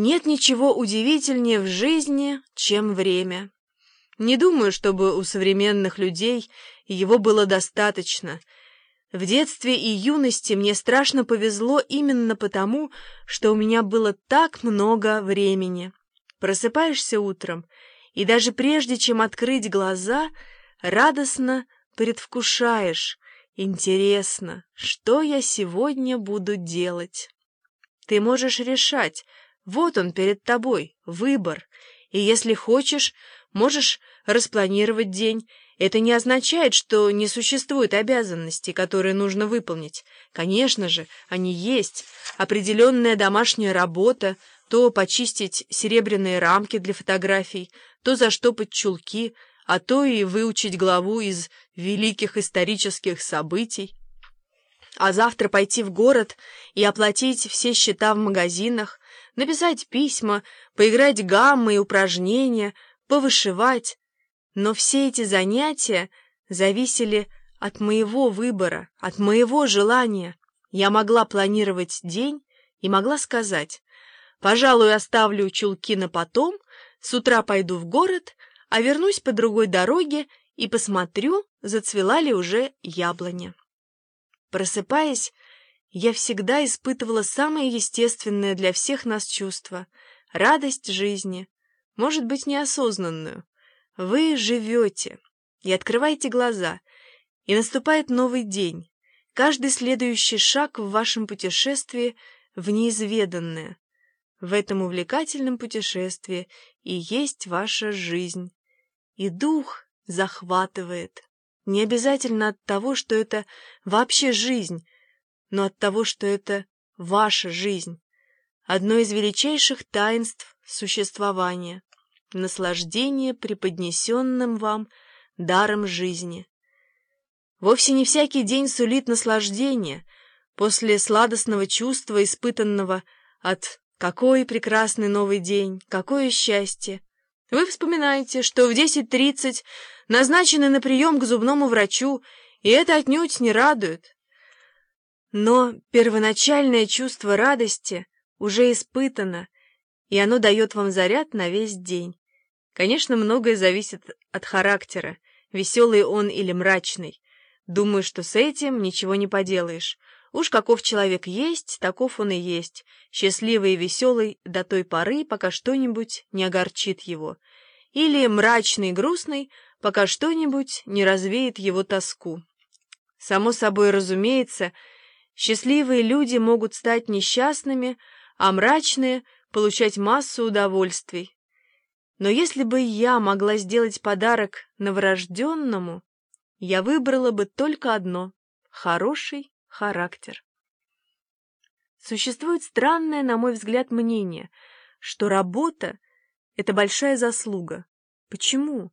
Нет ничего удивительнее в жизни, чем время. Не думаю, чтобы у современных людей его было достаточно. В детстве и юности мне страшно повезло именно потому, что у меня было так много времени. Просыпаешься утром, и даже прежде чем открыть глаза, радостно предвкушаешь. Интересно, что я сегодня буду делать? Ты можешь решать, вот он перед тобой, выбор. И если хочешь, можешь распланировать день. Это не означает, что не существует обязанностей, которые нужно выполнить. Конечно же, они есть. Определенная домашняя работа, то почистить серебряные рамки для фотографий, то заштопать чулки, а то и выучить главу из великих исторических событий. А завтра пойти в город и оплатить все счета в магазинах, написать письма, поиграть гаммы и упражнения, повышивать. Но все эти занятия зависели от моего выбора, от моего желания. Я могла планировать день и могла сказать, пожалуй, оставлю чулки на потом, с утра пойду в город, а вернусь по другой дороге и посмотрю, зацвела ли уже яблоня. Просыпаясь, я всегда испытывала самое естественное для всех нас чувство — радость жизни, может быть, неосознанную. Вы живете и открываете глаза, и наступает новый день. Каждый следующий шаг в вашем путешествии в неизведанное. В этом увлекательном путешествии и есть ваша жизнь. И дух захватывает. Не обязательно от того, что это вообще жизнь, но от того, что это ваша жизнь, одно из величайших таинств существования, наслаждение преподнесенным вам даром жизни. Вовсе не всякий день сулит наслаждение после сладостного чувства, испытанного от «какой прекрасный новый день, какое счастье!» Вы вспоминаете, что в 10.30 назначены на прием к зубному врачу, и это отнюдь не радует. Но первоначальное чувство радости уже испытано, и оно дает вам заряд на весь день. Конечно, многое зависит от характера, веселый он или мрачный. Думаю, что с этим ничего не поделаешь. Уж каков человек есть, таков он и есть, счастливый и веселый до той поры, пока что-нибудь не огорчит его, или мрачный и грустный, пока что-нибудь не развеет его тоску. Само собой разумеется, Счастливые люди могут стать несчастными, а мрачные — получать массу удовольствий. Но если бы я могла сделать подарок новорожденному, я выбрала бы только одно — хороший характер. Существует странное, на мой взгляд, мнение, что работа — это большая заслуга. Почему?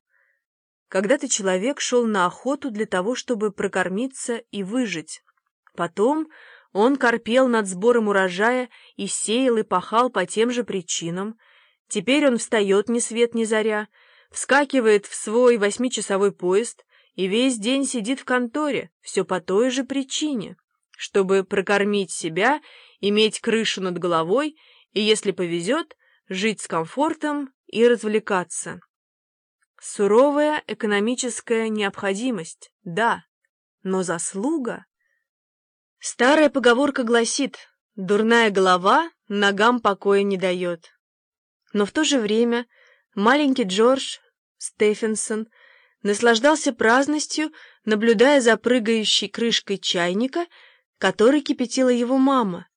Когда-то человек шел на охоту для того, чтобы прокормиться и выжить. Потом он корпел над сбором урожая и сеял и пахал по тем же причинам. Теперь он встает ни свет ни заря, вскакивает в свой восьмичасовой поезд и весь день сидит в конторе, все по той же причине, чтобы прокормить себя, иметь крышу над головой и, если повезет, жить с комфортом и развлекаться. Суровая экономическая необходимость, да, но заслуга... Старая поговорка гласит «дурная голова ногам покоя не дает». Но в то же время маленький Джордж Стефенсон наслаждался праздностью, наблюдая за прыгающей крышкой чайника, который кипятила его мама,